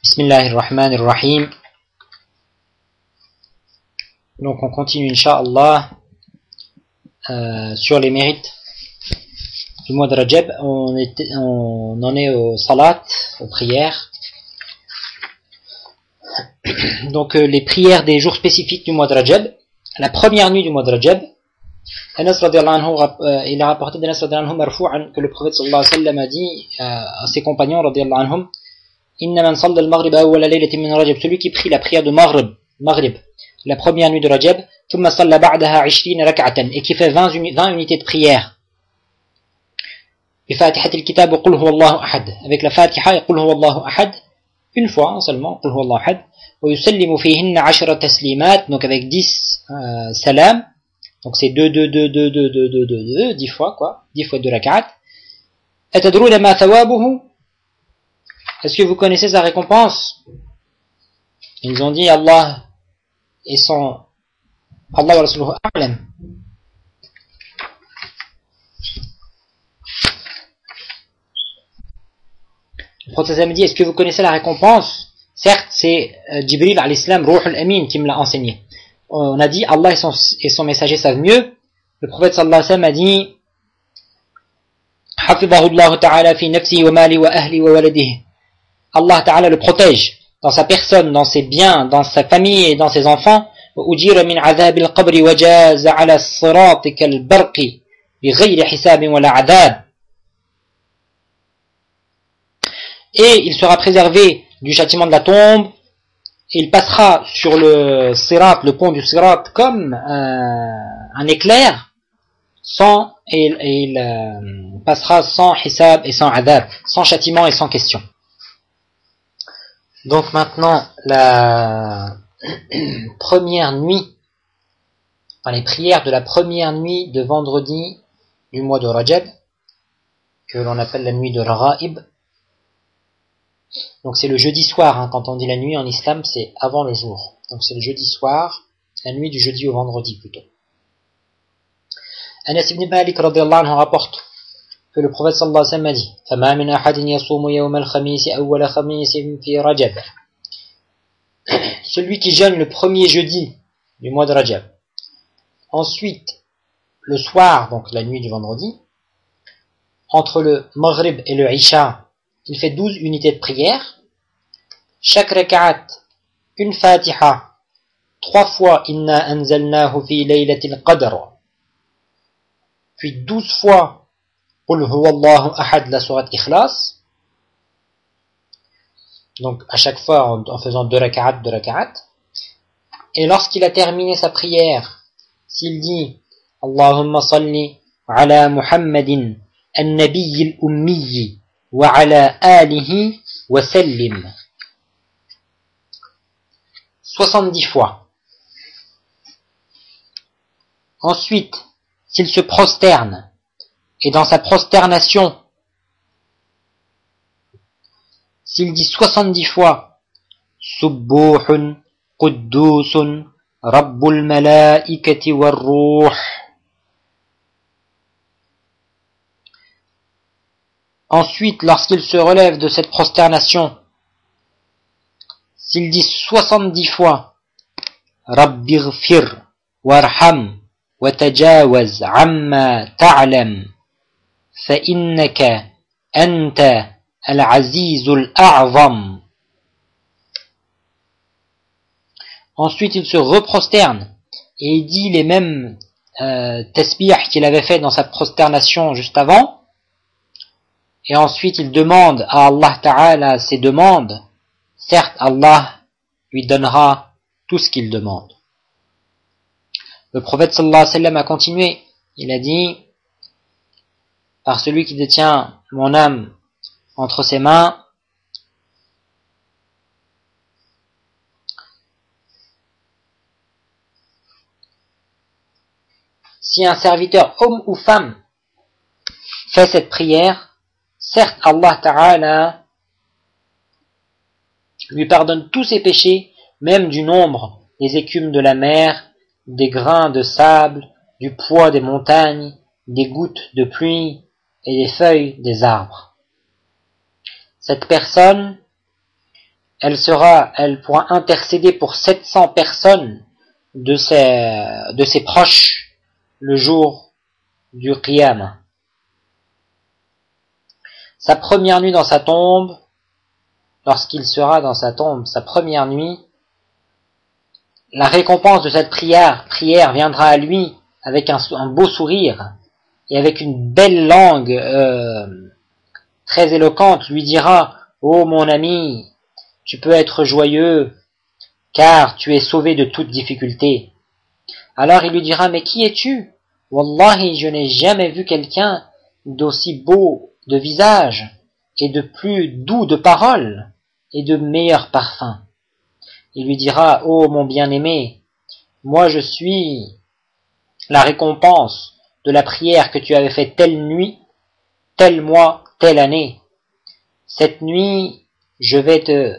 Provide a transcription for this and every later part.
Bismillahir Rahmanir Rahim. Donc on continue Inch'Allah euh, sur les mérites du mois de Rajab. On, était, on en est au salat, aux prières. Donc euh, les prières des jours spécifiques du mois de Rajab. La première nuit du mois de Rajab. Euh, il a rapporté d'Anas que le prophète sallallahu alayhi wa sallam a dit euh, à ses compagnons anhum Inna man salla al-maghrib awwala laylatin min celui qui prie la prière de Maghrib, Maghrib la première nuit de Rajab, ثم صلى بعدها 20 ركعة et qui fait 20, 20 unités de prière. بفاتحة الكتاب وقل هو الله أحد avec la Fatiha et قل هو الله أحد une fois seulement قل هو الله أحد ويسلم فيهن عشر تسليمات donc avec 10 euh, salam donc c'est 2 2 2 2 2 2 2 2 2 10 fois quoi 10 fois 2 rak'at أتدرون ما ثوابه Est-ce que vous connaissez sa récompense Ils ont dit Allah et son Allah wa Rasuluhu a'lam. Le prophète me dit Est-ce que vous connaissez la récompense Certes, c'est euh, Jibril à l'islam, Ruh al-Amin, qui me l'a enseigné. On a dit Allah et son, et son messager savent mieux. Le prophète sallallahu alayhi wa sallam a dit حفظه الله تعالى في نفسي ومالي وأهلي وولده Allah Ta'ala le protège dans sa personne, dans ses biens, dans sa famille et dans ses enfants. وأجير من عذاب القبر وجاز على الصراط كالبرق بغير حساب ولا عذاب Et il sera préservé du châtiment de la tombe, et il passera sur le sirat, le pont du sirat, comme euh, un éclair, sans, et, et il euh, passera sans hisab et sans adab, sans châtiment et sans question. Donc maintenant, la première nuit, enfin les prières de la première nuit de vendredi du mois de Rajab, que l'on appelle la nuit de Ra'ib. Donc c'est le jeudi soir, hein, quand on dit la nuit en islam, c'est avant le jour. Donc c'est le jeudi soir, la nuit du jeudi au vendredi plutôt. Anas ibn Malik anhu rapporte que le prophète sallallahu alayhi wa sallam a dit Celui qui jeûne le premier jeudi du mois de Rajab, ensuite le soir, donc la nuit du vendredi, entre le Maghrib et le Isha, il fait 12 unités de prière. Chaque raka'at, une fatiha, trois fois Inna anzalnahu fi laylatil qadr, puis 12 fois la sourate Ikhlas. Donc, à chaque fois, en, en faisant deux raka'at, deux raka'at. Et lorsqu'il a terminé sa prière, s'il dit Allahumma salli ala Muhammadin, al-Nabiy al-Ummiy, wa ala alihi wa sallim. 70 fois. Ensuite, s'il se prosterne, et dans sa prosternation, s'il dit soixante-dix fois Subbuhun, Quddusun, Rabbul Malaikati Warruh, Ensuite, lorsqu'il se relève de cette prosternation, s'il dit soixante-dix fois Rabbighfir warham wa tajawaz amma ta'lam. فإنك أنت العزيز الأعظم Ensuite, il se reprosterne et il dit les mêmes euh, tasbih qu'il avait fait dans sa prosternation juste avant. Et ensuite, il demande à Allah Ta'ala ses demandes. Certes, Allah lui donnera tout ce qu'il demande. Le prophète sallallahu alayhi wa sallam a continué. Il a dit, par celui qui détient mon âme entre ses mains, si un serviteur, homme ou femme, fait cette prière, certes Allah Ta'ala lui pardonne tous ses péchés, même du nombre des écumes de la mer, des grains de sable, du poids des montagnes, des gouttes de pluie et des feuilles des arbres. Cette personne elle sera, elle pourra intercéder pour 700 personnes de ses, proches le jour du Qiyam. Sa première nuit dans sa tombe, lorsqu'il sera dans sa tombe, sa première nuit, la récompense de cette prière viendra à lui avec un, beau sourire et avec une belle langue euh, très éloquente, lui dira Ô oh mon ami, tu peux être joyeux, car tu es sauvé de toute difficulté. Alors il lui dira Mais qui es-tu? Wallahi, je n'ai jamais vu quelqu'un d'aussi beau de visage et de plus doux de parole et de meilleur parfum. Il lui dira Ô oh mon bien-aimé, moi je suis la récompense de la prière que tu avais faite telle nuit, tel mois, telle année. Cette nuit, je vais te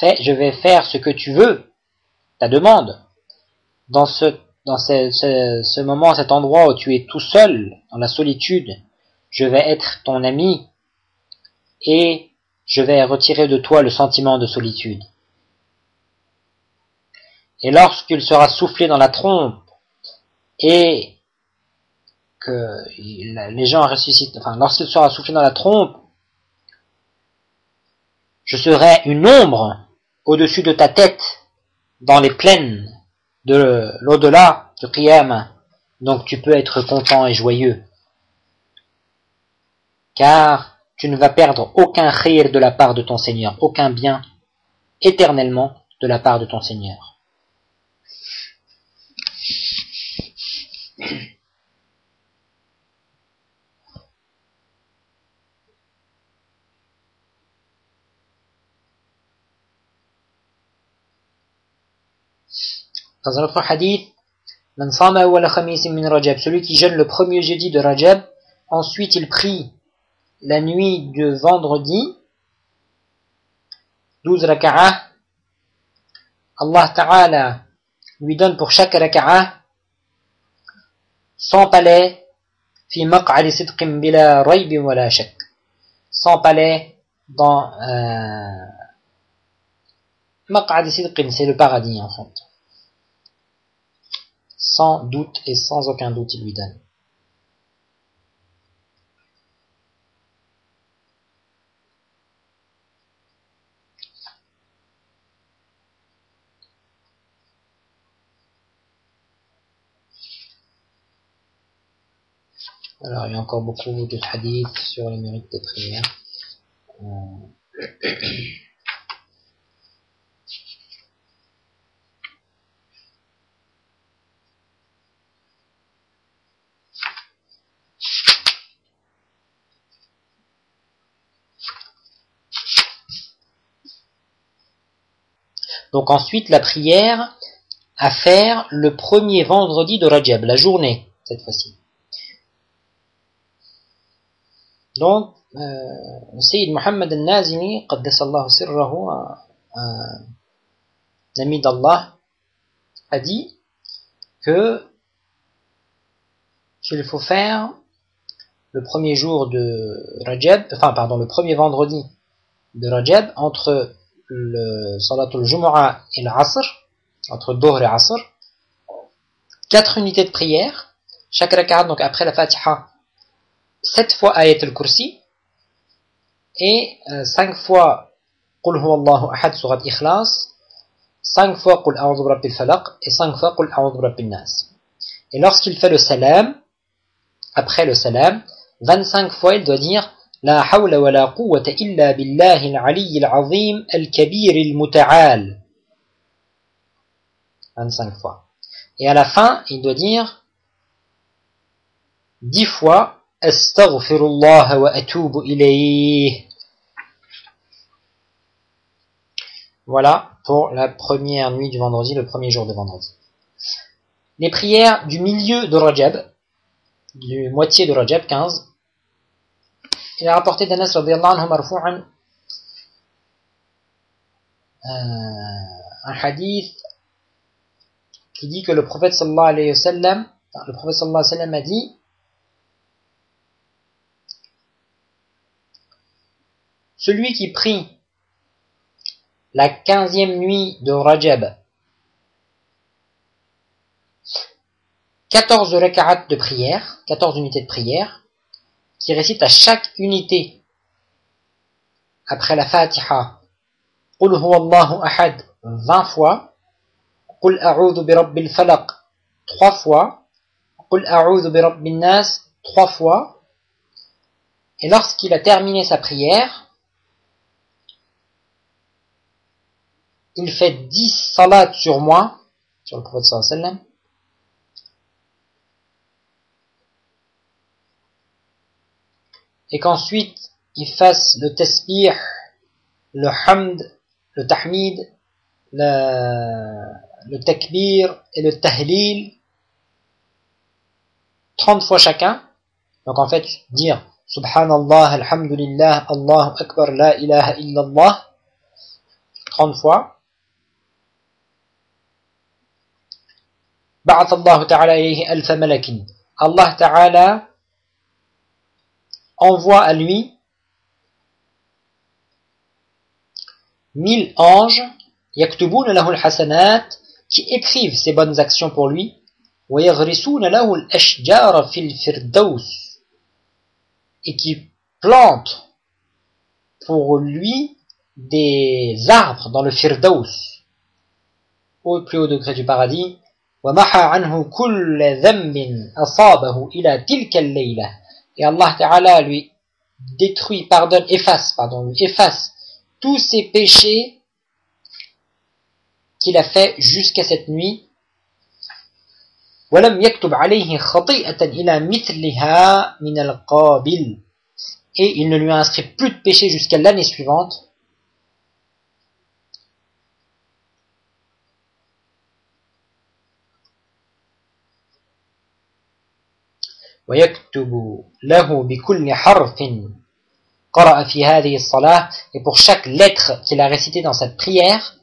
je vais faire ce que tu veux, ta demande. Dans ce, dans ce, moment, cet endroit où tu es tout seul, dans la solitude, je vais être ton ami et je vais retirer de toi le sentiment de solitude. Et lorsqu'il sera soufflé dans la trompe et les gens ressuscitent, enfin, lorsqu'il sera soufflé dans la trompe, je serai une ombre au-dessus de ta tête dans les plaines de l'au-delà du Qiyam. Donc tu peux être content et joyeux. Car tu ne vas perdre aucun khir de la part de ton Seigneur, aucun bien éternellement de la part de ton Seigneur. Dans un autre hadith, celui qui jeûne le premier jeudi de Rajab, ensuite il prie la nuit de vendredi, 12 raka'ah, Allah Ta'ala lui donne pour chaque raka'ah 100 palais, fi maq'ali bila rayb wala shak. 100 palais dans euh, maq'ali sidqin, c'est le paradis en fait sans doute et sans aucun doute il lui donne. Alors, il y a encore beaucoup de hadiths sur les mérites des prières. Euh, Donc ensuite la prière à faire le premier vendredi de Rajab, la journée cette fois-ci. Donc, euh, Sayyid Muhammad al-Nazini, Qaddasallahu un ami d'Allah, a dit que qu'il faut faire le premier jour de Rajab, enfin pardon, le premier vendredi de Rajab entre le Salatul Jumu'ah et l'Asr, entre Dohr et Asr, quatre unités de prière, chaque rakat, donc après la Fatiha, sept fois Ayat al-Kursi, et euh, cinq fois Qul Allahu Ahad Surat Ikhlas, cinq fois Qul A'udhu Rabbil Falaq, et cinq fois Qul A'udhu Rabbil Nas. Et lorsqu'il fait le salam, après le salam, 25 fois il doit dire لا حول ولا قوة إلا بالله العلي العظيم الكبير المتعال 25 fois. Et à la fin, il doit dire 10 fois Astaghfirullah wa atubu ilayh. Voilà pour la première nuit du vendredi, le premier jour de vendredi. Les prières du milieu de Rajab, du moitié de Rajab 15, il a rapporté d'Anas radiallahu anhu euh, un hadith qui dit que le prophète sallallahu alayhi wa sallam le prophète sallallahu alayhi wa sallam a dit celui qui prie la quinzième nuit de Rajab, 14 rak'at de prière, 14 unités de prière, qui récitent à chaque unité, après la Fatiha, Qul huwallahu ahad, 20 fois, a'udhu bi rabbil falaq, 3 fois, a'udhu bi rabbin nas, 3 fois, et lorsqu'il a terminé sa prière, il fait 10 salats sur moi, sur le prophète sallallahu alayhi wa sallam, et qu'ensuite il fasse le tasbih, le hamd, le tahmid, le, le takbir et le tahlil 30 fois chacun. Donc en fait, dire Subhanallah, Alhamdulillah, Allahu Akbar, La ilaha illallah 30 fois. بعث الله تعالى إليه ألف ملك Allah Ta'ala envoie à lui mille anges, yaktubuna lahu hasanat qui écrivent ses bonnes actions pour lui, wa fil firdaus, et qui plantent pour lui des arbres dans le firdaus, au plus haut degré du paradis, et Allah Ta'ala lui détruit, pardonne, efface, pardon, lui efface tous ses péchés qu'il a fait jusqu'à cette nuit. Et il ne lui a inscrit plus de péché jusqu'à l'année suivante. ويكتب له بكل حرف قرأ في هذه الصلاة et pour chaque lettre qu'il a récité dans cette prière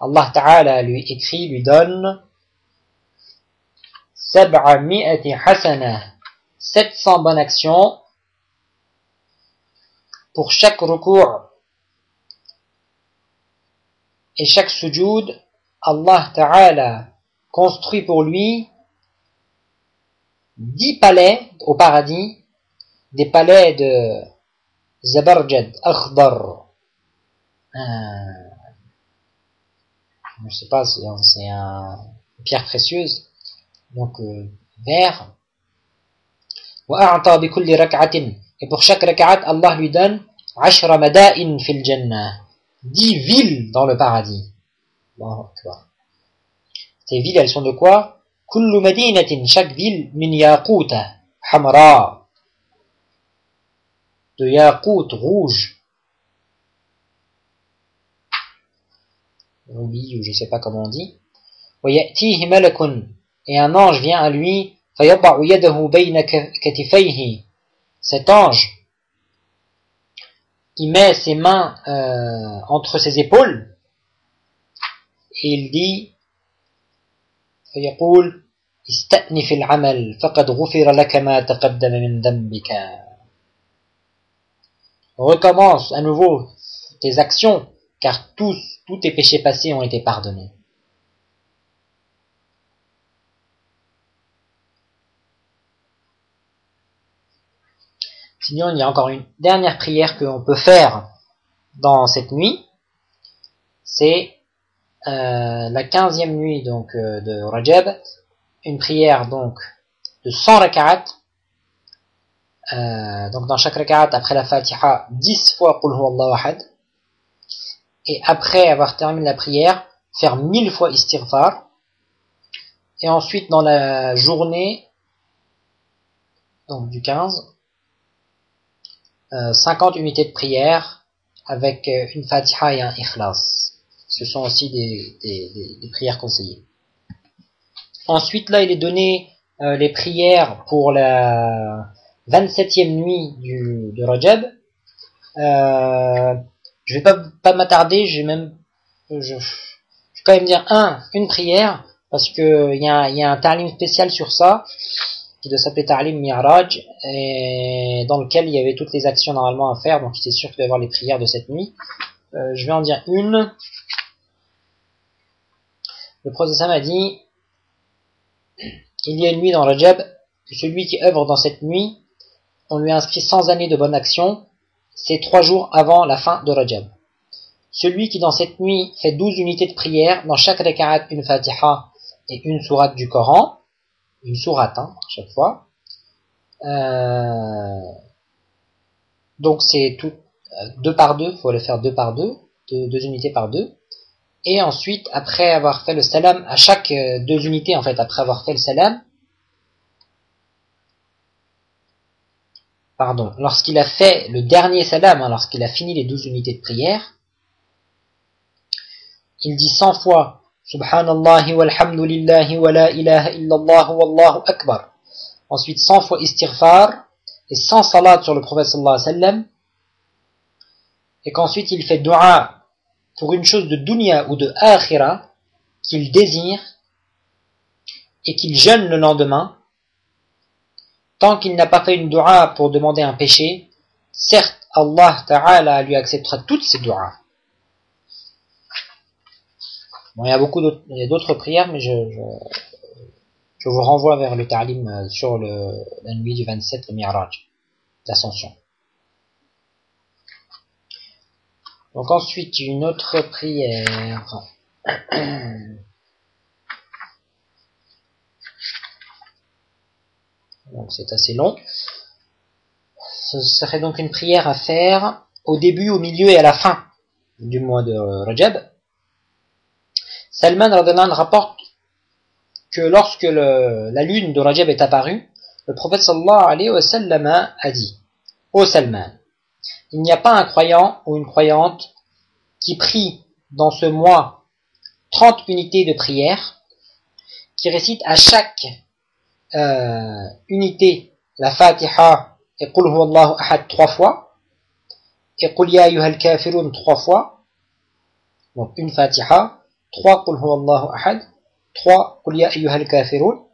Allah Ta'ala lui écrit, lui donne سبعمائة حسنة 700 bonnes actions pour chaque recours et chaque sujoud Allah Ta'ala construit pour lui dix palais au paradis, des palais de Zabarjad, Akhdar. Un... je sais pas, c'est un, une pierre précieuse, donc euh, vert. Et pour chaque rak'at, Allah lui donne 10 villes dans le paradis. Ces villes, elles sont de quoi? كل مدينة chaque ville من ياقوتة حمراء de yakout rouge rubis ou je sais pas comment on dit ويأتيه ملك et un ange vient à lui فيضع يده بين كتفيه cet ange il met ses mains euh, entre ses épaules et il dit فيقول استأنف العمل فقد غفر لك ما تقدم من ذنبك Recommence à nouveau tes actions, car tous, tous tes péchés passés ont été pardonnés. Sinon, il y a encore une dernière prière que l'on peut faire dans cette nuit. C'est euh, la quinzième nuit donc euh, de Rajab, une prière donc de 100 rak'at. Euh, donc dans chaque rak'at après la Fatiha 10 fois Qul Allahu ahad. Et après avoir terminé la prière faire 1000 fois istighfar. Et ensuite dans la journée donc du 15 euh, 50 unités de prière avec euh, une Fatiha et un Ikhlas ce sont aussi des, prières conseillées. Ensuite, là, il est donné euh, les prières pour la 27e nuit de Rajab. Euh, je vais pas, m'attarder, j'ai même, je, vais quand même dire un, une prière, parce que il y a, un ta'lim spécial sur ça, qui doit s'appeler ta'lim mi'raj, et dans lequel il y avait toutes les actions normalement à faire, donc j'étais sûr qu'il devait y avoir les prières de cette nuit. Euh, je vais en dire une. Le prophète a dit il y a une nuit dans Rajab celui qui œuvre dans cette nuit on lui inscrit 100 années de bonne action c'est trois jours avant la fin de Rajab celui qui dans cette nuit fait 12 unités de prière dans chaque rakaat une fatiha et une sourate du Coran une sourate hein, à chaque fois euh, donc c'est tout euh, deux par deux, il faut le faire deux par deux, deux, unités par deux. Et ensuite, après avoir fait le salam, à chaque euh, deux unités, en fait, après avoir fait le salam, pardon, lorsqu'il a fait le dernier salam, hein, lorsqu'il a fini les douze unités de prière, il dit cent fois Subhanallah walhamdulillahi wa la ilaha illallah wallahu akbar. Ensuite, cent fois istighfar et cent salat sur le prophète sallallahu alayhi wa sallam et qu'ensuite il fait dua pour une chose de dunya ou de akhira qu'il désire et qu'il jeûne le lendemain, tant qu'il n'a pas fait une dua pour demander un péché, certes Allah Ta'ala lui acceptera toutes ses duas. Bon, il y a beaucoup d'autres prières, mais je, je, vous renvoie vers le ta'lim euh, sur le, la nuit du 27, le Mi'raj, l'ascension. Donc ensuite une autre prière. Donc c'est assez long. Ce serait donc une prière à faire au début, au milieu et à la fin du mois de Rajab. Salman Radhanan rapporte que lorsque la lune de Rajab est apparue, le prophète sallallahu alayhi wa sallam a dit Ô Salman, il n'y a pas un croyant ou une croyante qui prie dans ce mois 30 unités de prière, qui récite à chaque euh, unité la Fatiha et Qul Allahu Ahad trois fois, et Qul Ya Ayyuhal Kafirun trois fois, donc une Fatiha, trois Qul Allahu Ahad, trois Qul Ya Ayyuhal Kafirun,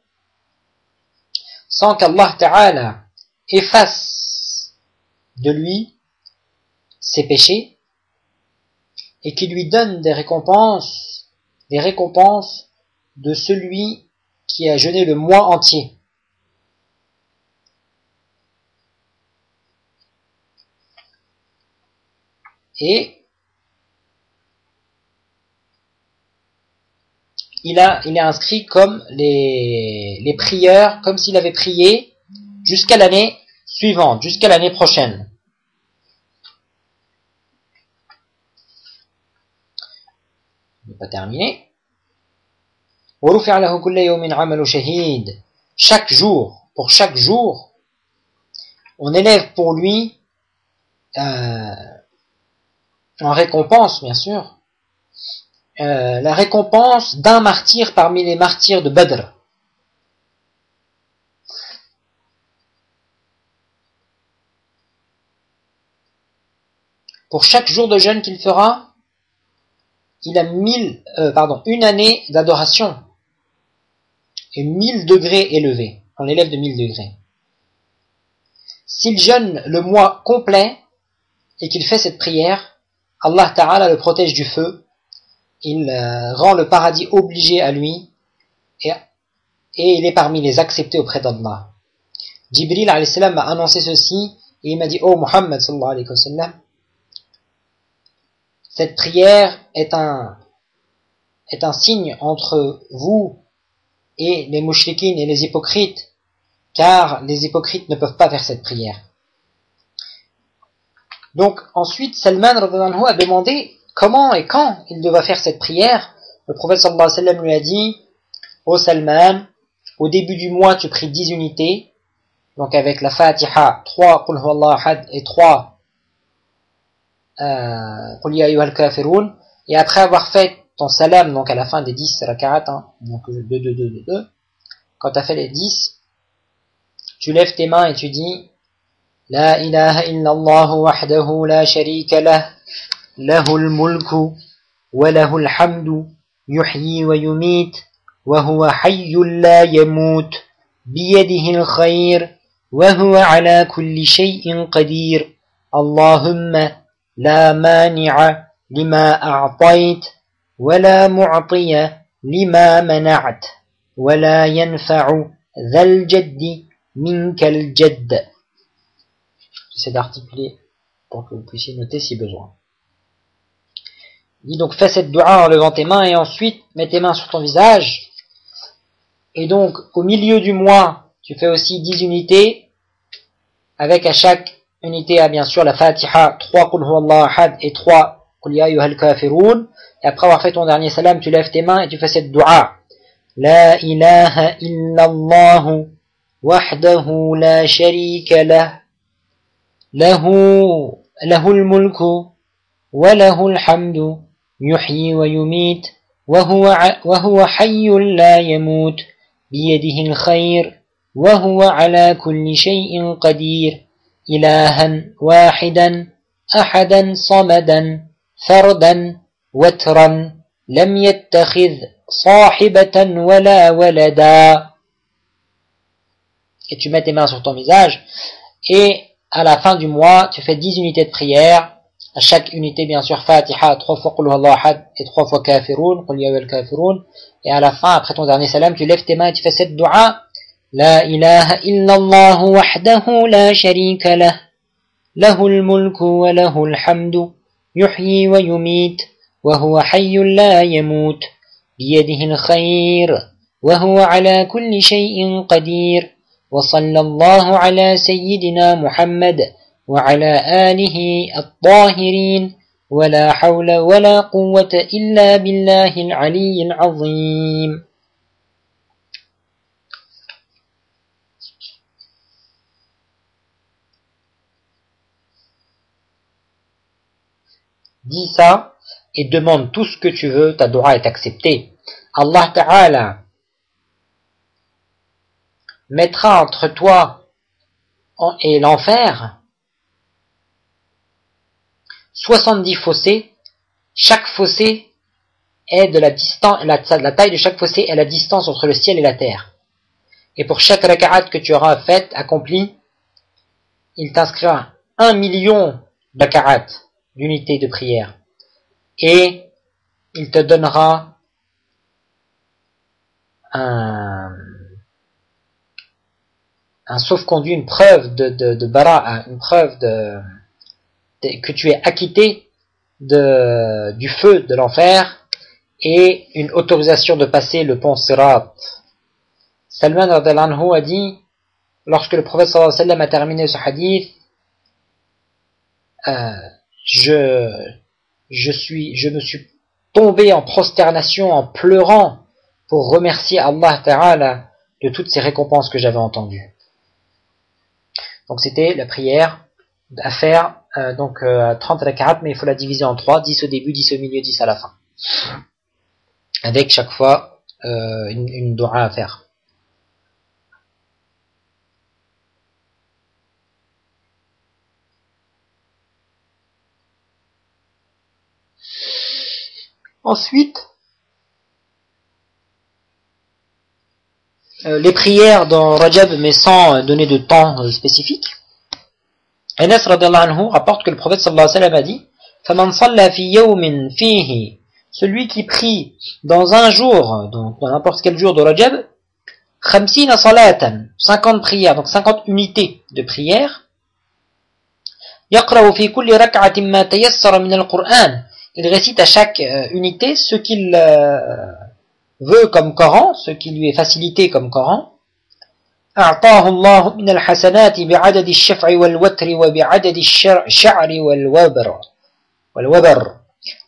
sans qu'Allah Ta'ala efface de lui ses péchés et qui lui donne des récompenses, des récompenses de celui qui a jeûné le mois entier. Et il, a, il est inscrit comme les, les prieurs, comme s'il avait prié jusqu'à l'année suivante, jusqu'à l'année prochaine. Pas terminé. Chaque jour, pour chaque jour, on élève pour lui, euh, en récompense bien sûr, euh, la récompense d'un martyr parmi les martyrs de Badr. Pour chaque jour de jeûne qu'il fera, il a mille, euh, pardon, une année d'adoration et mille degrés élevés. On élève de mille degrés. S'il jeûne le mois complet et qu'il fait cette prière, Allah Ta'ala le protège du feu, il euh, rend le paradis obligé à lui et, il est parmi les acceptés auprès d'Allah. Jibril m'a annoncé ceci et il m'a dit, oh Muhammad sallallahu alayhi wa sallam, cette prière est un, signe entre vous et les mouchriquines et les hypocrites, car les hypocrites ne peuvent pas faire cette prière. Donc ensuite, Salman a demandé comment et quand il devait faire cette prière. Le prophète lui a dit, Ô Salman, au début du mois tu pries 10 unités, donc avec la Fatiha, 3 et 3 euh, et après avoir fait ton salam, donc à la fin des 10 rak'at, hein, donc 2, 2, 2, 2, 2, quand tu as fait les 10, tu lèves tes mains et tu dis La ilaha illallah wahdahu la sharika lah, lahul mulku, wa lahul hamdu, yuhyi wa yumit, wa huwa hayyul la yamut, biyadihi al-khayr, wa huwa ala kulli shay'in qadir. Allahumma لا مانع لما أعطيت ولا معطي لما منعت ولا ينفع ذا الجد منك الجد J'essaie d'articuler pour que vous puissiez noter si besoin. Dis donc fais cette dua en levant tes mains et ensuite mets tes mains sur ton visage. Et donc au milieu du mois, tu fais aussi 10 unités avec à chaque unité à bien sûr la Fatiha, 3 Qul ahad et 3 Qul ya ayyuhal kafirun. Et après avoir fait ton dernier salam, tu lèves tes mains et tu fais cette dua. La ilaha illallah wahdahu la sharika lah. له له الملك وله الحمد يحيي ويميت وهو وهو حي لا يموت بيده الخير وهو على كل شيء قدير إلها واحدا أحدا صمدا فردا وترا لم يتخذ صاحبة ولا ولدا Et tu mets tes mains sur ton visage et à la fin du mois, tu fais 10 unités de prière. À chaque unité, bien sûr, Fatiha, 3 fois Qul Ahad et 3 fois Kafirun, Qul al Kafirun. Et à la fin, après ton dernier salam, tu lèves tes mains et tu fais cette dua. La ilaha illallah wahdahu la sharika lah. له الملك وله الحمد. يحيي ويميت. وهو حي لا يموت. بيده الخير. وهو على كل شيء قدير. وصلى الله على سيدنا محمد وعلى آله الطاهرين. ولا حول ولا قوة إلا بالله العلي العظيم. Dis ça et demande tout ce que tu veux, ta dua est acceptée. Allah Ta'ala mettra entre toi et l'enfer 70 fossés. Chaque fossé est de la distance, la, taille de chaque fossé est la distance entre le ciel et la terre. Et pour chaque raka'at que tu auras fait, accompli, il t'inscrira un million raka'at d'unités de prière. Et il te donnera un, un sauf-conduit, une preuve de, de, de bara, une preuve de, que tu es acquitté de, du feu de l'enfer et une autorisation de passer le pont Sirat. Salman anhu a dit, lorsque le prophète sallallahu sallam a terminé ce hadith, euh, je, je suis, je me suis tombé en prosternation, en pleurant pour remercier Allah Ta'ala de toutes ces récompenses que j'avais entendues. Donc c'était la prière à faire euh, donc euh, 30 rak'at, mais il faut la diviser en 3, 10 au début, 10 au milieu, 10 à la fin. Avec chaque fois euh, une, une à faire. Ensuite, euh, les prières dans Rajab, mais sans euh, donner de temps euh, spécifique. Anas anhu rapporte que le prophète sallallahu alayhi wa sallam a dit celui qui prie dans un jour, donc dans n'importe quel jour de Rajab, 50 prières, donc 50 unités de prières يَقْرَأُ فِي كُلِّ رَكْعَةٍ مَا تَيَسَّرَ مِنَ الْقُرْآنِ Il récite à chaque unité ce qu'il veut comme Coran, ce qui lui est facilité comme Coran, أعطاه الله من الحسنات بعدد الشفع والوتر وبعدد الشعر والوبر والوبر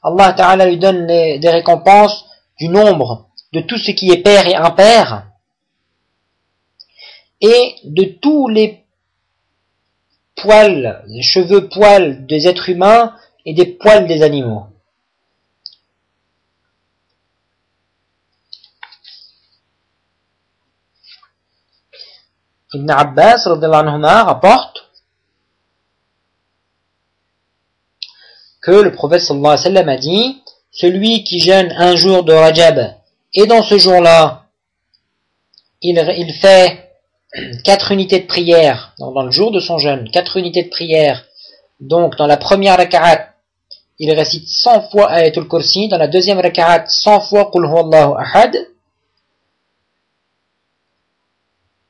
Allah Ta'ala lui donne des récompenses du nombre de tout ce qui est père et impair et de tous les poils, les cheveux poils des êtres humains et des poils des animaux. Ibn Abbas rapporte que le prophète sallallahu alayhi wa sallam a dit celui qui jeûne un jour de Rajab et dans ce jour-là il, il fait quatre unités de prière dans, le jour de son jeûne quatre unités de prière. Donc dans la première raka'at il récite 100 fois Ayatul Kursi, dans la deuxième raka'at 100 fois Qul Allahu Ahad,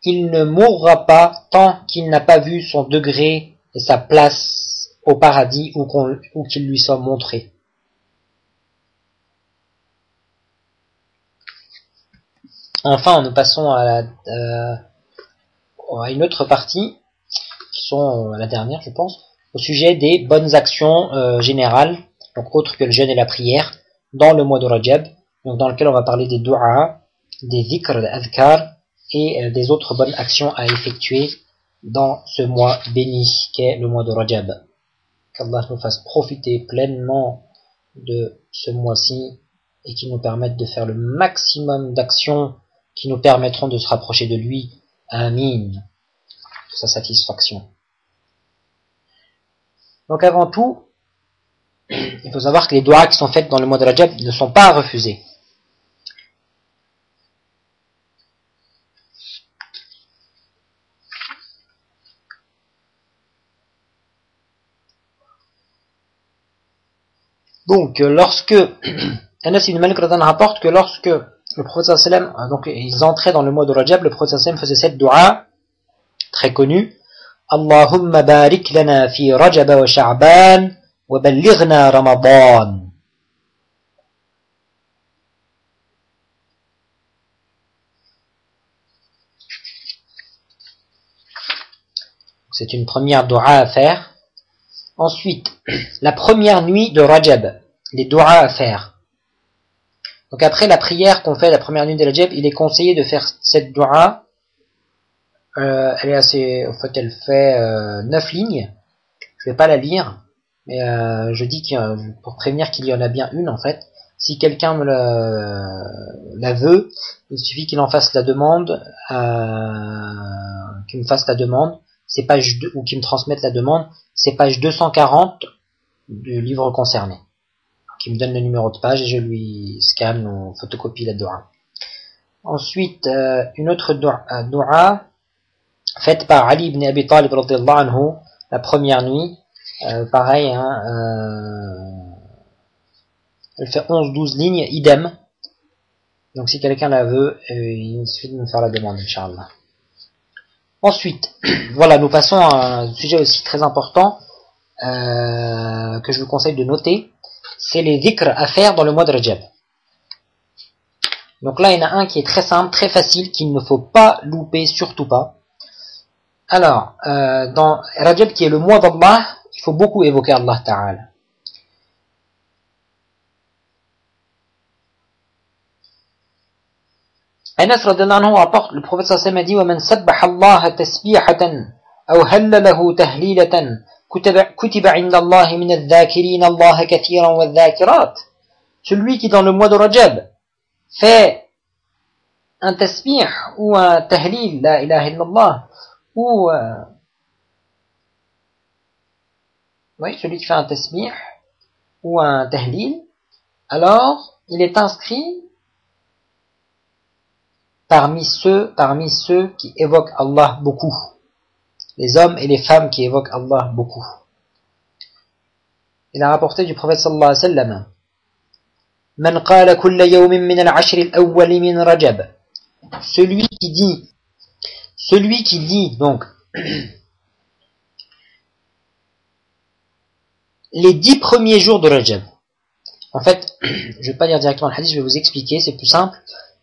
il ne mourra pas tant qu'il n'a pas vu son degré et sa place au paradis ou qu'il lui soit montré. Enfin, nous passons à, euh, une autre partie, qui sont euh, la dernière, je pense, au sujet des bonnes actions euh, générales, donc autres que le jeûne et la prière, dans le mois de Rajab, donc dans lequel on va parler des du'a, des dhikr, des adhkar, et euh, des autres bonnes actions à effectuer dans ce mois béni qu'est le mois de Rajab. Qu'Allah nous fasse profiter pleinement de ce mois-ci et qu'il nous permette de faire le maximum d'actions qui nous permettront de se rapprocher de lui. Amin. De sa satisfaction. Donc avant tout, il faut savoir que les doigts qui sont faits dans le mois de Rajab ne sont pas refusés. Donc, euh, lorsque Anas ibn Malik rapporte que lorsque le prophète sallam, euh, donc ils entraient dans le mois de Rajab, le prophète sallam faisait cette dua très connue Allahumma barik lana fi Rajab wa Sha'ban wa ballighna Ramadan. C'est une première dua à faire. Ensuite, la première nuit de Rajab, les doigts à faire. Donc après la prière qu'on fait la première nuit de Rajab, il est conseillé de faire cette dua. Euh, elle est assez, en fait, elle fait euh, neuf lignes. Je vais pas la lire, mais euh, je dis qu'il pour prévenir qu'il y en a bien une en fait. Si quelqu'un me la, veut, il suffit qu'il en fasse la demande, euh, qu'il me fasse la demande. C'est page 2, ou qu'il me transmette la demande. C'est page 240 du livre concerné qui me donne le numéro de page et je lui scanne ou photocopie la dua. Ensuite, euh, une autre dua, dua, faite par Ali ibn Abi Talib anhu, la première nuit. Euh, pareil, hein, euh, elle fait 11-12 lignes, idem. Donc si quelqu'un la veut, il suffit de me faire la demande, Inch'Allah. Ensuite, voilà, nous passons à un sujet aussi très important que je vous conseille de noter c'est les dhikr à faire dans le mois de Rajab. Donc là, il y en a un qui est très simple, très facile, qu'il ne faut pas louper, surtout pas. Alors, euh, dans Rajab, qui est le mois d'Allah, il faut beaucoup évoquer Allah Ta'ala. Anas anhu rapporte, le prophète sallam a dit وَمَنْ سَبَّحَ اللَّهَ تَسْبِيحَةً أَوْ هَلَّلَهُ تَهْلِيلَةً celui qui dans le mois de Rajab fait un tasbih ou un tahlil la ilaha illallah ou euh, oui celui qui fait un tasbih ou un tahlil alors il est inscrit parmi ceux parmi ceux qui évoquent Allah beaucoup les hommes et les femmes qui évoquent Allah beaucoup. Il a rapporté du prophète sallallahu alayhi wa sallam من قال كل يوم من العشر الأول من رجب celui qui dit celui qui dit donc les dix premiers jours de Rajab en fait je vais pas dire directement le hadith je vais vous expliquer c'est plus simple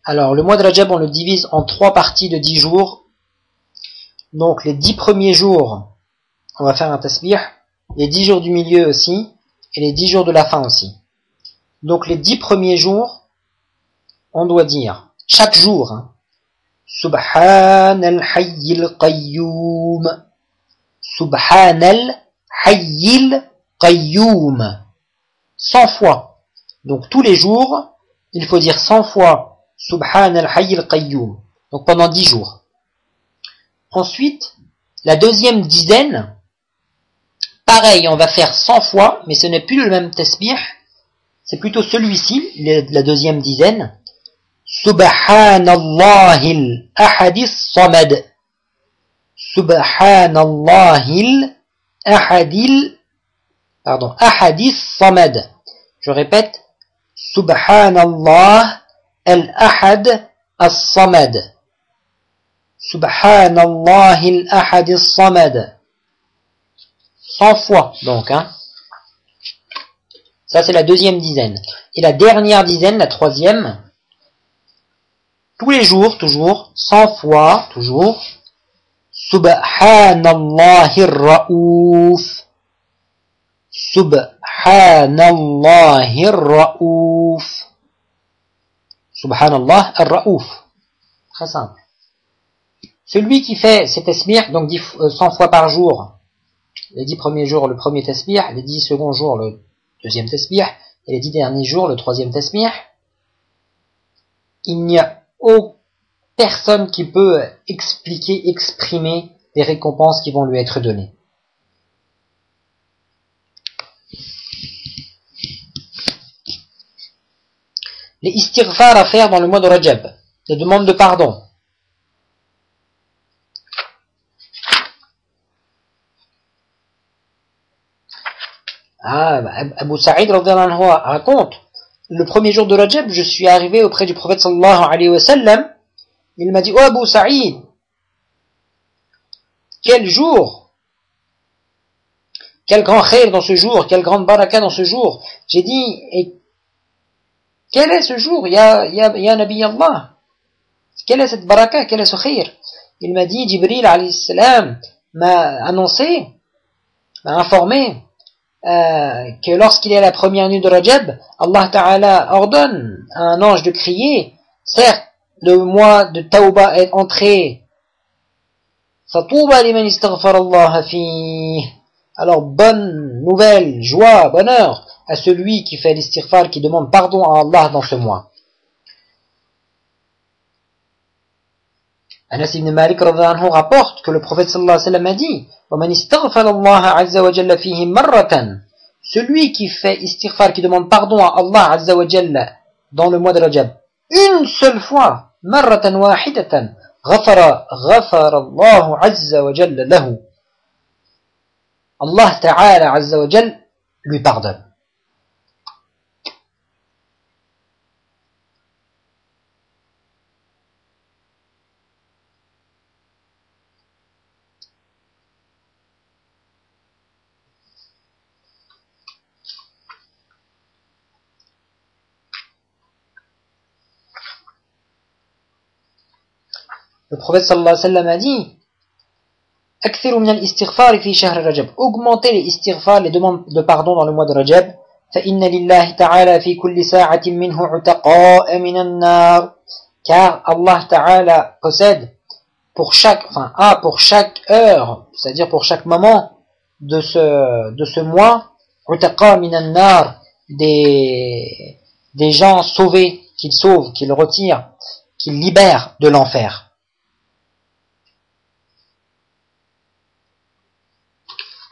alors le mois de Rajab on le divise en trois parties de dix jours donc les dix premiers jours, on va faire un tasbih, les dix jours du milieu aussi, et les dix jours de la fin aussi. Donc les dix premiers jours, on doit dire, chaque jour, hein, Subhan al-Hayyil Qayyum. Subhan al-Hayyil Qayyum. 100 fois. Donc tous les jours, il faut dire 100 fois Subhan al-Hayyil Qayyum. Donc pendant 10 jours. Ensuite, la deuxième dizaine, pareil, on va faire 100 fois, mais ce n'est plus le même tasbih, c'est plutôt celui-ci, la deuxième dizaine. Subhanallahil ahadis samad. Subhanallahil ahadil pardon, ahadis samad. Je répète, subhanallah al-ahad as-samad. Subhanallah al-ahad as-samad. 100 fois, donc, hein. Ça, c'est la deuxième dizaine. Et la dernière dizaine, la troisième, tous les jours, toujours, 100 fois, toujours, Subhanallahir Ra'ouf. Subhanallahir Ra'ouf. Subhanallah ar-Ra'ouf. Très simple. Celui qui fait cet tasbih, donc 100 euh, fois par jour, les 10 premiers jours le premier tasbih, les 10 seconds jours le deuxième tasbih, et les 10 derniers jours le troisième tasbih, il n'y a personne qui peut expliquer, exprimer les récompenses qui vont lui être données. Les istighfar à faire dans le mois de Rajab, les demandes de pardon. Ah, Abu Sa'id raconte, le premier jour de Rajab, je suis arrivé auprès du prophète sallallahu alayhi wa sallam, il m'a dit, oh Abu Saïd, quel jour? Quel grand khayr dans ce jour Quelle grande baraka dans ce jour. J'ai dit, quel est ce jour? Ya, ya, ya Nabi Allah. Quelle est cette baraka? Quel est ce khayr Il m'a dit, Jibril m'a annoncé, m'a informé euh, que lorsqu'il est la première nuit de Rajab, Allah Ta'ala ordonne à un ange de crier, certes, le mois de Tauba est entré. Alors bonne nouvelle, joie, bonheur à celui qui fait l'istighfar, qui demande pardon à Allah dans ce mois. Anas ibn Malik rapporte que le prophète sallallahu alayhi wa sallam a dit Celui qui fait istighfar, qui demande pardon à Allah azza wa dans le mois de Rajab, une seule fois, marratan wahidatan, ghafara, ghafara Allah azza wa lahu. Allah ta'ala azza wa lui pardonne. Le prophète sallallahu alayhi wa sallam a dit أكثروا من الاستغفار في شهر رجب augmentez les istighfar, les demandes de pardon dans le mois de Rajab فإن لله تعالى في كل ساعة منه عتقاء من النار car Allah Ta'ala possède pour chaque, enfin, a pour chaque heure, c'est-à-dire pour chaque moment de ce, de ce mois, عتقاء من النار des, des gens sauvés, qu'il sauve, qu'il retire, qu'il libère de l'enfer.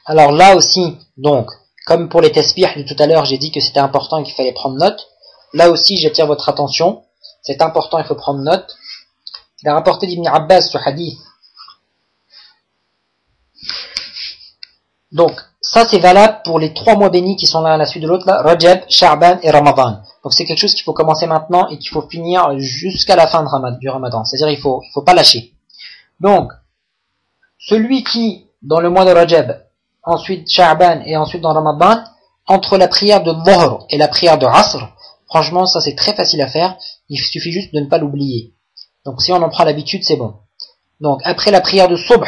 Alors là aussi, donc, comme pour les tasbih de tout à l'heure, j'ai dit que c'était important et qu'il fallait prendre note. Là aussi, j'attire votre attention. C'est important, il faut prendre note. Il a rapporté d'Ibn Abbas ce hadith. Donc, ça c'est valable pour les trois mois bénis qui sont l'un à la suite de l'autre, Rajab, Sha'ban et Ramadan. Donc c'est quelque chose qu'il faut commencer maintenant et qu'il faut finir jusqu'à la fin du Ramadan. C'est-à-dire il faut, faut pas lâcher. Donc, celui qui, dans le mois de Rajab, ensuite Sha'ban et ensuite dans Ramadan, entre la prière de Dhuhr et la prière de Asr, franchement ça c'est très facile à faire, il suffit juste de ne pas l'oublier. Donc si on en prend l'habitude, c'est bon. Donc après la prière de Subh,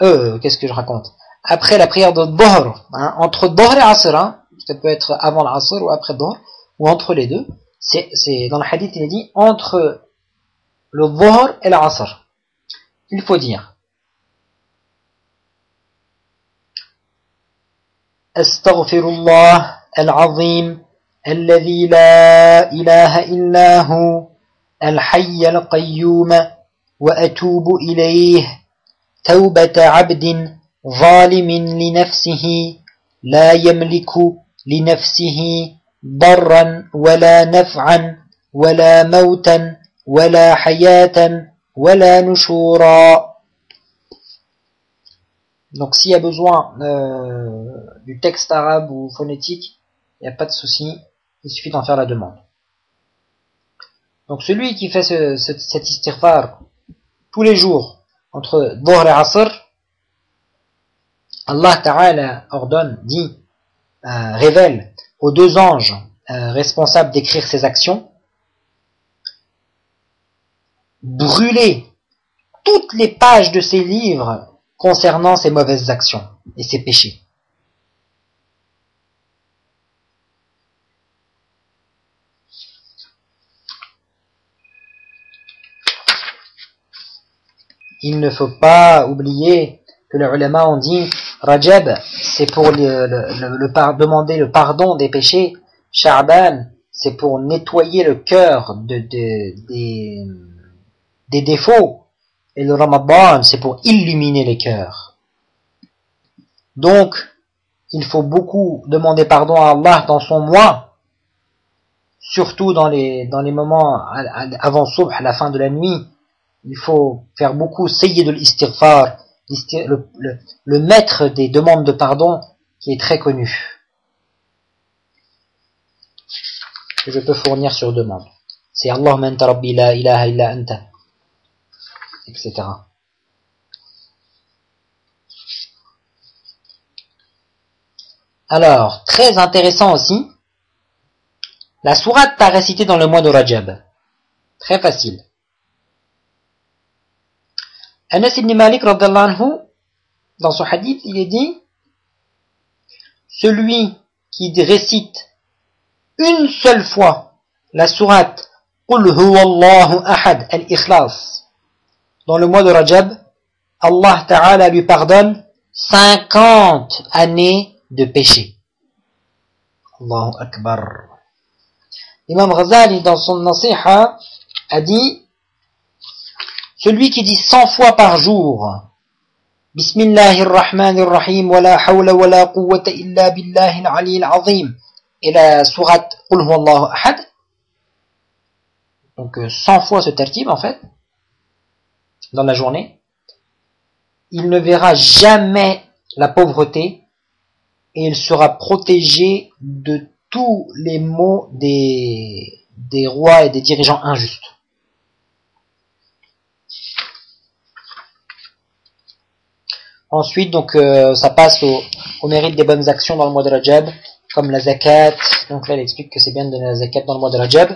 euh, qu'est-ce que je raconte? Après la prière de Dhuhr, hein, entre Dhuhr et Asr, hein, ça peut être avant l'Asr ou après Dhuhr, ou entre les deux, c'est dans le hadith il est dit entre le Dhuhr et l'Asr. Il faut dire أستغفر الله العظيم الذي لا إله إلا هو الحي القيوم وأتوب إليه توبة عبد ظالم لنفسه لا يملك لنفسه ضرا ولا نفعا ولا موتا ولا حياة ولا نشورا Donc s'il y a besoin euh, du texte arabe ou phonétique, il n'y a pas de souci, il suffit d'en faire la demande. Donc celui qui fait ce, ce, cet istighfar tous les jours, entre Dhuhr et Asr, Allah Ta'ala ordonne, dit, euh, révèle aux deux anges euh, responsables d'écrire ses actions, brûler toutes les pages de ses livres concernant ses mauvaises actions et ses péchés. Il ne faut pas oublier que les ulama ont dit Rajab, c'est pour demander le pardon des péchés. Sha'ban, c'est pour nettoyer le cœur de, de, des, des défauts. Et le Ramadan, c'est pour illuminer les cœurs. Donc, il faut beaucoup demander pardon à Allah dans son mois, surtout dans les, dans les moments avant Subh, à la fin de la nuit. Il faut faire beaucoup Sayyid al-Istighfar, le maître des demandes de pardon qui est très connu. Que je peux fournir sur demande. C'est Allahumma anta rabbi la ilaha illa anta. Etc. Alors, très intéressant aussi, la sourate à réciter dans le mois de Rajab. Très facile. Anas ibn Malik, dans son hadith, il est dit, celui qui récite une seule fois la sourate Qul huwallahu ahad al-ikhlas dans le mois de Rajab, Allah Ta'ala lui pardonne 50 années de péché. Allahu Akbar. Imam Ghazali dans son nasiha a dit celui qui dit 100 fois par jour Bismillahirrahmanirrahim wa la hawla wa la quwwata illa billahi al-ali al-azim et la sourate Qul huwallahu ahad donc 100 euh, fois ce tertib en fait dans la journée il ne verra jamais la pauvreté et il sera protégé de tous les maux des, des rois et des dirigeants injustes Ensuite, donc, euh, ça passe au, au, mérite des bonnes actions dans le mois de Rajab, comme la zakat. Donc là, elle explique que c'est bien de donner la zakat dans le mois de Rajab.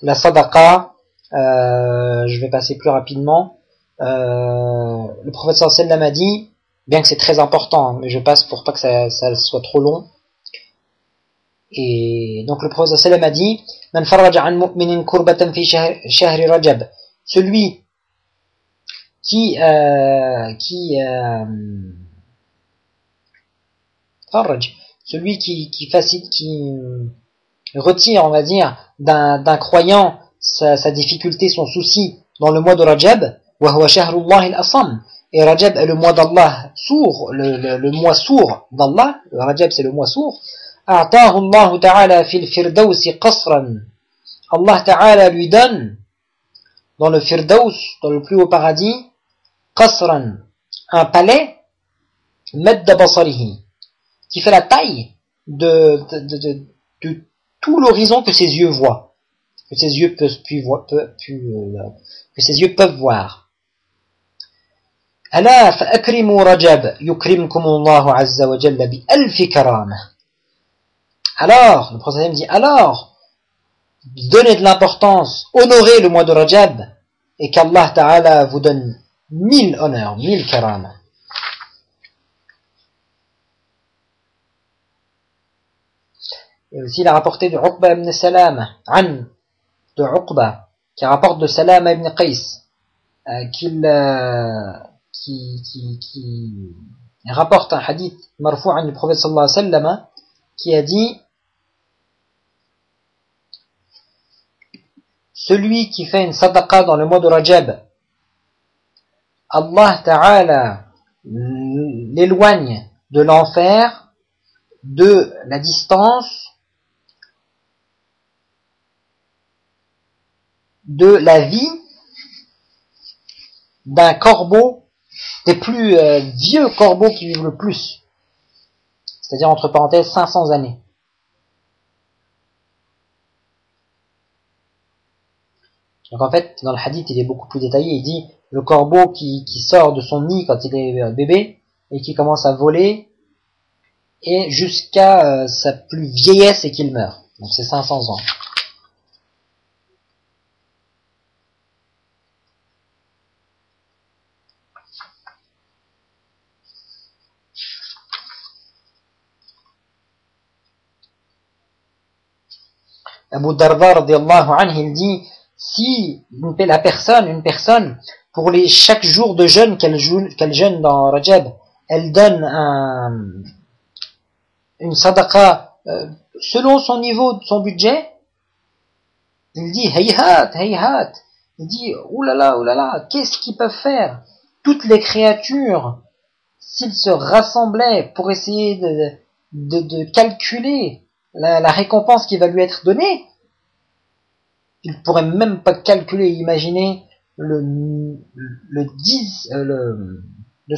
La sadaqa, euh, je vais passer plus rapidement. Euh, le prophète sallallahu a dit, bien que c'est très important, mais je passe pour pas que ça, soit trop long. Et donc le prophète sallallahu a dit, Man an fi shahri Rajab. Celui qui euh, qui euh, celui qui qui facilite qui retire on va dire d'un d'un croyant sa, sa, difficulté son souci dans le mois de Rajab et Rajab est le mois d'Allah sourd le, le, le, mois sourd d'Allah Rajab c'est le mois sourd أعطاه الله تعالى في الفردوس قصرا Allah Ta'ala lui donne dans le Firdaus, dans le plus haut paradis, qasran, un palais, medda basarihi, qui fait la taille de, de, de, de tout l'horizon que ses yeux voient, que ses yeux peuvent, peuvent, que ses yeux peuvent voir. ألا فأكرموا رجب يكرمكم الله عز وجل بألف كرامة Alors, le prophète dit, alors, donnez de l'importance, honorez le mois de Rajab, et qu'Allah Ta'ala vous donne mille honneurs, mille karama. Et aussi il a rapporté de Uqba ibn Salam, An, de Uqba, qui rapporte de Salam ibn Qais, euh, qu'il, euh, qui, qui, qui rapporte un hadith marfou'an du prophète sallallahu alayhi wa sallam, qui a dit Celui qui fait une sadaqa dans le mois de Rajab, Allah Ta'ala l'éloigne de l'enfer de la distance de la vie d'un corbeau des plus euh, vieux corbeaux qui vivent le plus. C'est-à-dire entre parenthèses 500 années. Donc en fait, dans le hadith, il est beaucoup plus détaillé. Il dit le corbeau qui, sort de son nid quand il est euh, bébé et qui commence à voler et jusqu'à euh, sa plus vieillesse et qu'il meurt. Donc c'est 500 ans. Abu Darda anhu, il dit si la personne, une personne, pour les chaque jour de jeûne qu'elle qu'elle jeûne dans Rajab, elle donne un, une sadaqa euh, selon son niveau, son budget, il dit hayhat, hayhat. Il dit oulala, oulala, qu'est-ce qu'ils peuvent faire? Toutes les créatures, s'ils se rassemblaient pour essayer de, de calculer la, la, récompense qui va lui être donnée, ils pourraient même pas calculer, imaginer le, le 10, euh, le, le,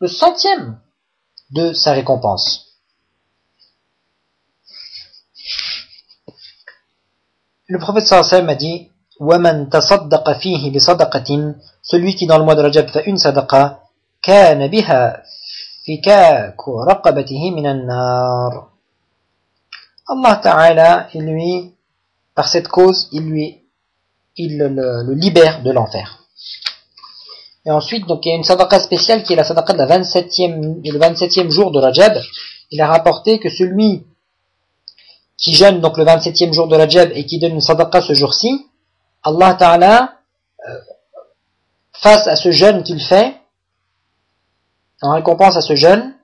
le centième de sa récompense. Le prophète sallallahu a dit وَمَنْ تَصَدَّقَ فِيهِ بِصَدَقَةٍ celui qui dans le mois de Rajab fait une sadaqa كَانَ بِهَا فِكَاكُ رَقَبَتِهِ مِنَ النَّارِ Allah Ta'ala, il lui, par cette cause, il lui, il le, libère de l'enfer. Et ensuite, donc, il y a une sadaqa spéciale qui est la sadaqa de la 27e, le 27e jour de Rajab. Il a rapporté que celui qui jeûne donc le 27e jour de Rajab et qui donne une sadaqa ce jour-ci, Allah Ta'ala, euh, face à ce jeûne qu'il fait, en récompense à ce jeûne,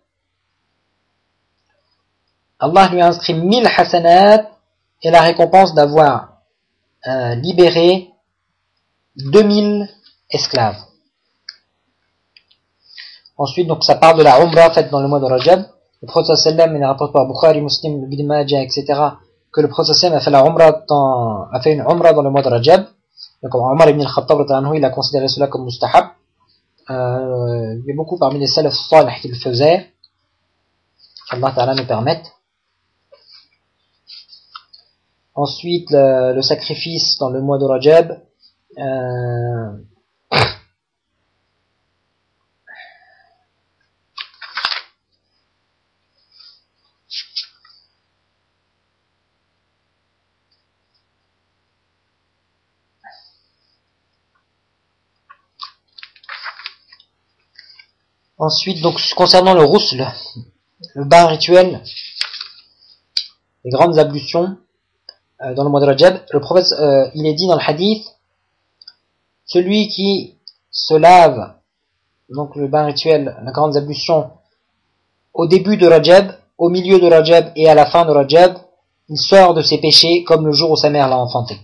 Allah lui a inscrit mille hasanat et la récompense d'avoir euh, libéré 2000 esclaves. Ensuite, donc ça parle de la Umrah faite dans le mois de Rajab. Le prophète sallam, il rapporte par Bukhari, Muslim, Ibn Majah, etc., que le prophète sallam a fait la Umrah dans, a fait une Umrah dans le mois de Rajab. Donc, Omar ibn al-Khattab, il a considéré cela comme mustahab. Euh, il y a beaucoup parmi les salafs salih qui le faisaient. Allah Ta'ala nous permette. Ensuite, le, sacrifice dans le mois de Rajab. Euh, Ensuite, donc concernant le rousl, le bain rituel, les grandes ablutions euh, dans le mois de Rajab, le prophète, euh, il est dit dans le hadith, celui qui se lave, donc le bain rituel, la grande ablution, au début de Rajab, au milieu de Rajab et à la fin de Rajab, il sort de ses péchés comme le jour où sa mère l'a enfanté.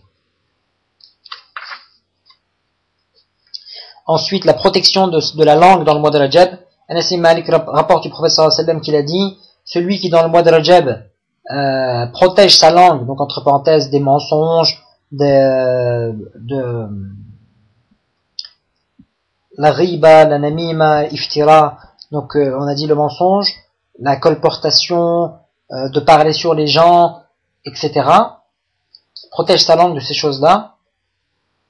Ensuite, la protection de, la langue dans le mois de Rajab, Anas Malik rapporte du prophète sallallahu qu'il a dit celui qui dans le mois de Rajab euh, protège sa langue, donc entre parenthèses des mensonges, de, de la riba, la namima, iftira, donc euh, on a dit le mensonge, la colportation, euh, de parler sur les gens, etc. Protège sa langue de ces choses-là.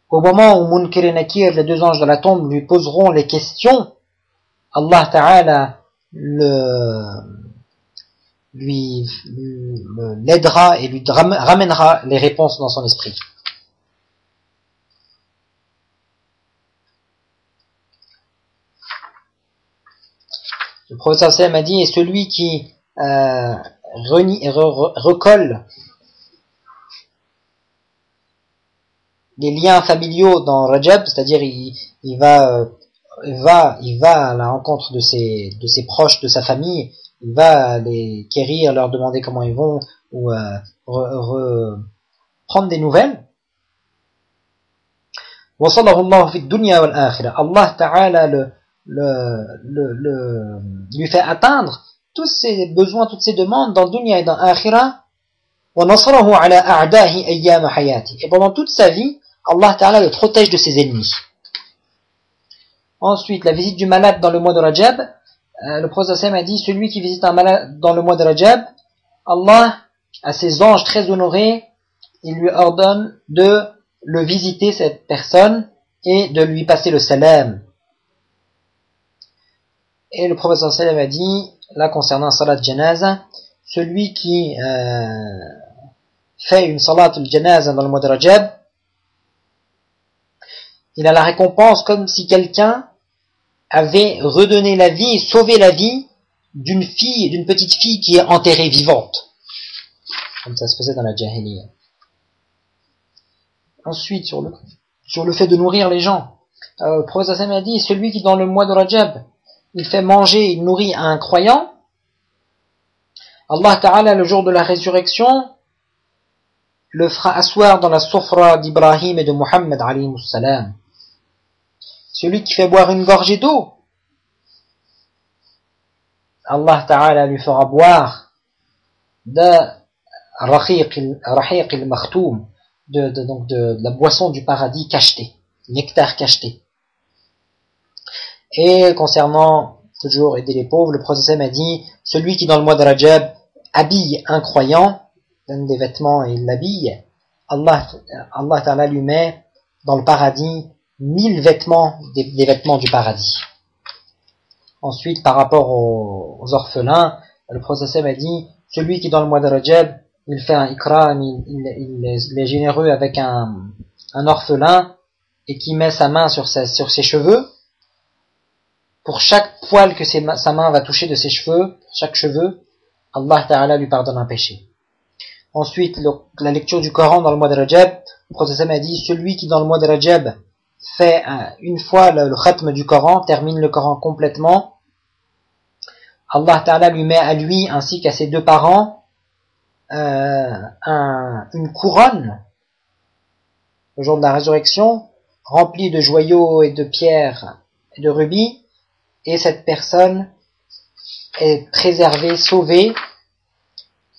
Au moment où Munkir et Nakir, les deux anges de la tombe, lui poseront les questions Allah Ta'ala le, lui l'aidera et lui ramènera les réponses dans son esprit. Le professeur Sallam a dit, et celui qui euh, recolle les liens familiaux dans Rajab, c'est-à-dire il, va euh, va, il va à la rencontre de ses, de ses proches, de sa famille, il va les quérir, leur demander comment ils vont, ou euh, prendre des nouvelles. Allah Ta'ala le, le, le, lui fait atteindre tous ses besoins, toutes ses demandes dans dunya et dans akhira. Et pendant toute sa vie, Allah Ta'ala le protège de ses ennemis. Ensuite, la visite du malade dans le mois de Rajab. Euh, le prophète a dit, celui qui visite un malade dans le mois de Rajab, Allah, à ses anges très honorés, il lui ordonne de le visiter, cette personne, et de lui passer le salam. Et le prophète a dit, là concernant salat janaza, celui qui euh, fait une salat janaza dans le mois de Rajab, il a la récompense comme si quelqu'un avait redonné la vie sauvé la vie d'une fille, d'une petite fille qui est enterrée vivante. Comme ça se faisait dans la Jahiliya. Ensuite, sur le, sur le fait de nourrir les gens. Euh, le prophète a dit, celui qui dans le mois de Rajab, il fait manger, il nourrit un croyant, Allah Ta'ala, le jour de la résurrection, le fera asseoir dans la soufra d'Ibrahim et de Muhammad salam celui qui fait boire une gorgée d'eau, Allah Ta'ala lui fera boire de rahiq al-makhtoum, de, donc de, la boisson du paradis cachetée, nectar cacheté. Et concernant toujours aider les pauvres, le prophète a dit, celui qui dans le mois de Rajab habille un croyant, donne des vêtements et l'habille, Allah, Allah Ta'ala lui met dans le paradis mille vêtements des, vêtements du paradis. Ensuite, par rapport aux, orphelins, le prophète a dit, celui qui dans le mois de Rajab, il fait un ikram, il, est, généreux avec un, orphelin et qui met sa main sur, ses cheveux, pour chaque poil que sa main va toucher de ses cheveux, chaque cheveu, Allah Ta'ala lui pardonne un péché. Ensuite, la lecture du Coran dans le mois de Rajab, le prophète a dit, celui qui dans le mois de Rajab fait une fois le, khatm du Coran, termine le Coran complètement, Allah Ta'ala lui met à lui ainsi qu'à ses deux parents euh, une couronne le jour de la résurrection remplie de joyaux et de pierres et de rubis et cette personne est préservée, sauvée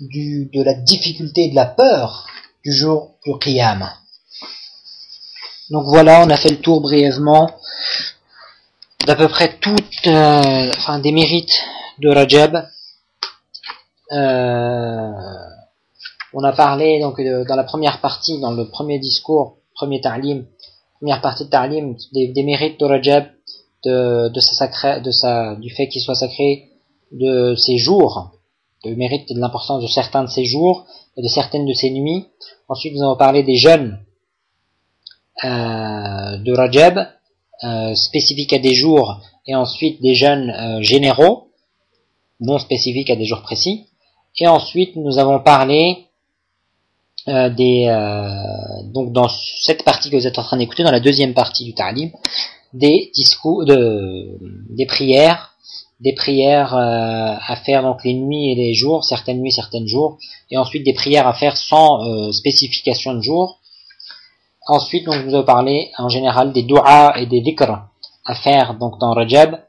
de la difficulté et de la peur du jour du Qiyam. Donc voilà, on a fait le tour brièvement d'à peu près toutes, euh, enfin des mérites de Rajab. Euh, on a parlé donc dans la première partie, dans le premier discours, premier ta'lim, première partie de ta'lim, des, mérites de Rajab, de, sa sacré, de sa, du fait qu'il soit sacré, de ses jours, de mérite et de l'importance de certains de ses jours et de certaines de ses nuits. Ensuite, nous avons parlé des jeunes euh, de Rajab, euh, spécifiques à des jours, et ensuite des jeûnes euh, généraux, non spécifiques à des jours précis. Et ensuite, nous avons parlé des donc dans cette partie que vous êtes en train d'écouter, dans la deuxième partie du ta'lim, des discours, de, des prières, des prières à faire donc les nuits et les jours, certaines nuits, certains jours, et ensuite des prières à faire sans spécification de jour, Ensuite, donc, je vous parlé en général des du'a et des dhikr à faire donc dans Rajab.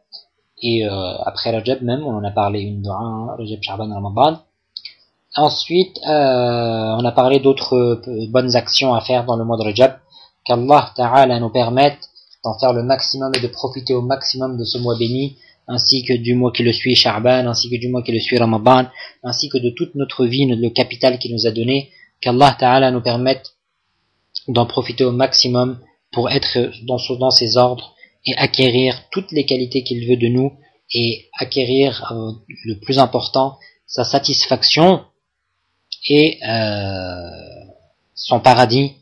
Et euh, après Rajab même, on en a parlé une du'a, Rajab, Sha'ban, Ramadan. Ensuite, euh, on a parlé d'autres euh, bonnes actions à faire dans le mois de Rajab. Qu'Allah Ta'ala nous permette d'en faire le maximum et de profiter au maximum de ce mois béni, ainsi que du mois qui le suit Sha'ban, ainsi que du mois qui le suit Ramadan, ainsi que de toute notre vie, le capital qu'il nous a donné. Qu'Allah Ta'ala nous permette d'en profiter au maximum pour être dans, ses ordres et acquérir toutes les qualités qu'il veut de nous et acquérir euh, le plus important sa satisfaction et euh, son paradis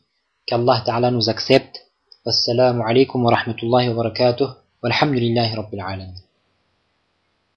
qu'Allah Ta'ala nous accepte. Wassalamu alaikum wa rahmatullahi wa barakatuh. Rabbil